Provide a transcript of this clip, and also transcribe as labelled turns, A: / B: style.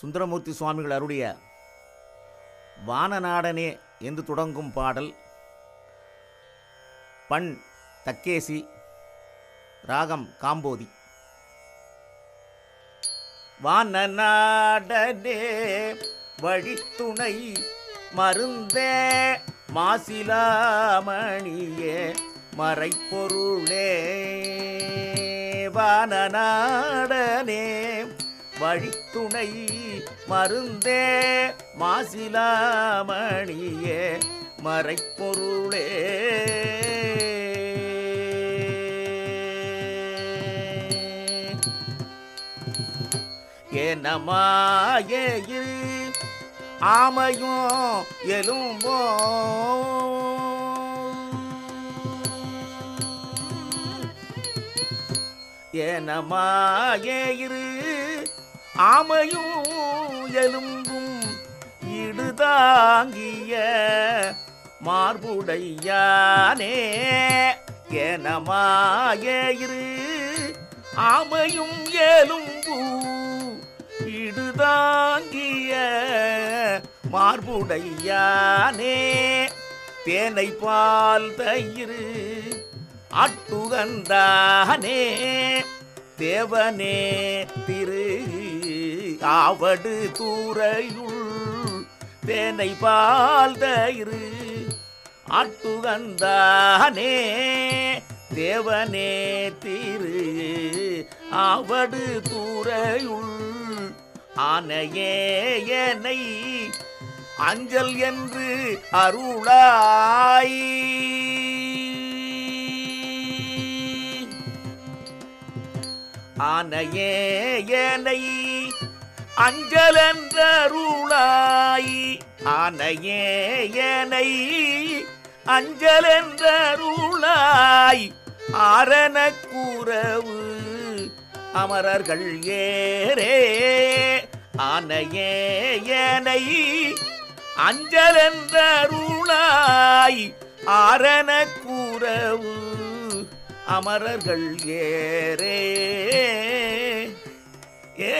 A: சுந்தரமூர்த்தி சுவாமிகள் அருடைய வானநாடனே என்று தொடங்கும் பாடல் பண் தக்கேசி ராகம் காம்போதி. வானநாடனே வழித்துணை மருந்தே மாசிலாமணியே மறைப்பொருளே வானநாடனே. வழித்துணை மருந்தே மாசிலாமணியே மறைப்பொருளே. ஏனமாயில் ஆமையும் எலும்போ ஏனமாயிரு ஆமையும் எலும்பும் இடுதாங்கிய மார்புடையானே ஏனமாயிரு ஆமையும் எலும்பு இடுதாங்கிய மார்புடையானே தேனை பால் தயிர் அட்டுகந்தானே தேவனே திரு. ஆவடு தூரையுள் தேனை பால் தயிர் அட்டுகந்தானே தேவனே திரு. ஆவடு தூரையுள் ஆனையே என்னை அஞ்சல் என்று அருளாய். ஆனையே ஏனை அஞ்சல் என்றருளாய் ஆனையே ஏனை அஞ்சல் என்றருளாய் ஆரண கூறவு அமரர்கள் ஏரே ஆனையேயனை அஞ்சல் என்றருளாய் ஆரண கூறவு அமரர்கள் ஏரே ஏ